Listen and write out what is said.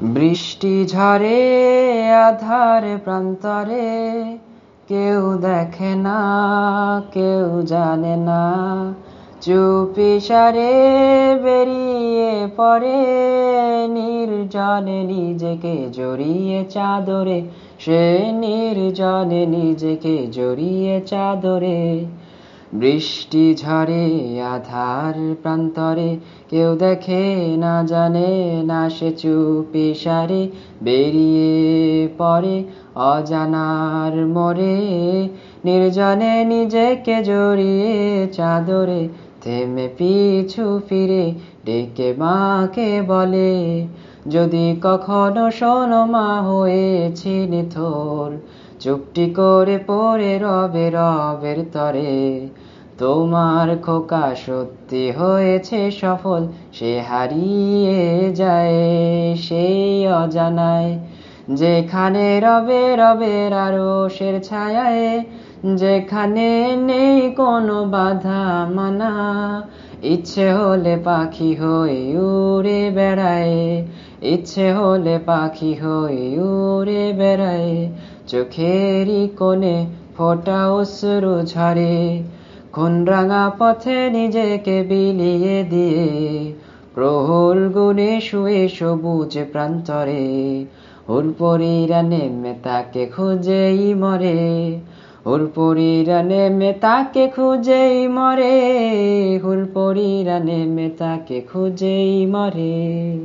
বৃষ্টি ঝরে আধার প্রান্তরে। কেউ দেখে না, কেউ জানে না। চুপি সারে বেরিয়ে পড়ে, নির্জনে নিজেকে জড়িয়ে চাদরে। সে নির্জনে নিজেকে জড়িয়ে চাদরে। বৃষ্টি ঝরে আধার প্রান্তরে, কেউ দেখে না জানে না সে চুপি সারে, বেরিয়ে পড়ে অজানার মোরে নির্জনে নিজেকে জড়িয়ে চাদরে থেমে পিছু ফিরে, ডেকে মাকে বলে, যদি কখনো শোনো মা হয়েছি নিথর, চুপটি করে পড়ে রবে রবের তরে। তোমার খোকা সত্যি হয়েছে সফল, সে হারিয়ে যায় সেই অজানায়। যেখানে রবে রবের আরও সের ছায়ায়, যেখানে নেই কোনো বাধা মানা। ইচ্ছে হলে পাখি হয়ে উড়ে বেড়ায়, ইচ্ছে হলে পাখি হয়ে উড়ে বেড়ায়। চোখেরই কোণে ফোটা অশ্রু ঝরে কোন রাঙা পথে নিজেকে বিলিয়ে দিয়ে, প্রহল গুণে শুয়ে সবুজ প্রান্তরে। হুলপরিরা নেমে তাকে খুঁজেই মরে। হুলপরিরা নেমে তাকে খুঁজেই মরে। হুলপরিরা নেমে তাকে খুঁজেই মরে।